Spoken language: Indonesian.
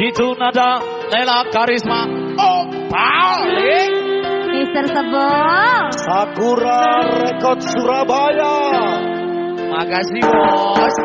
Itu nada Lela Karisma. Oh, balik. Mister Sebo. Sakura Rekod Surabaya. Makasih bos.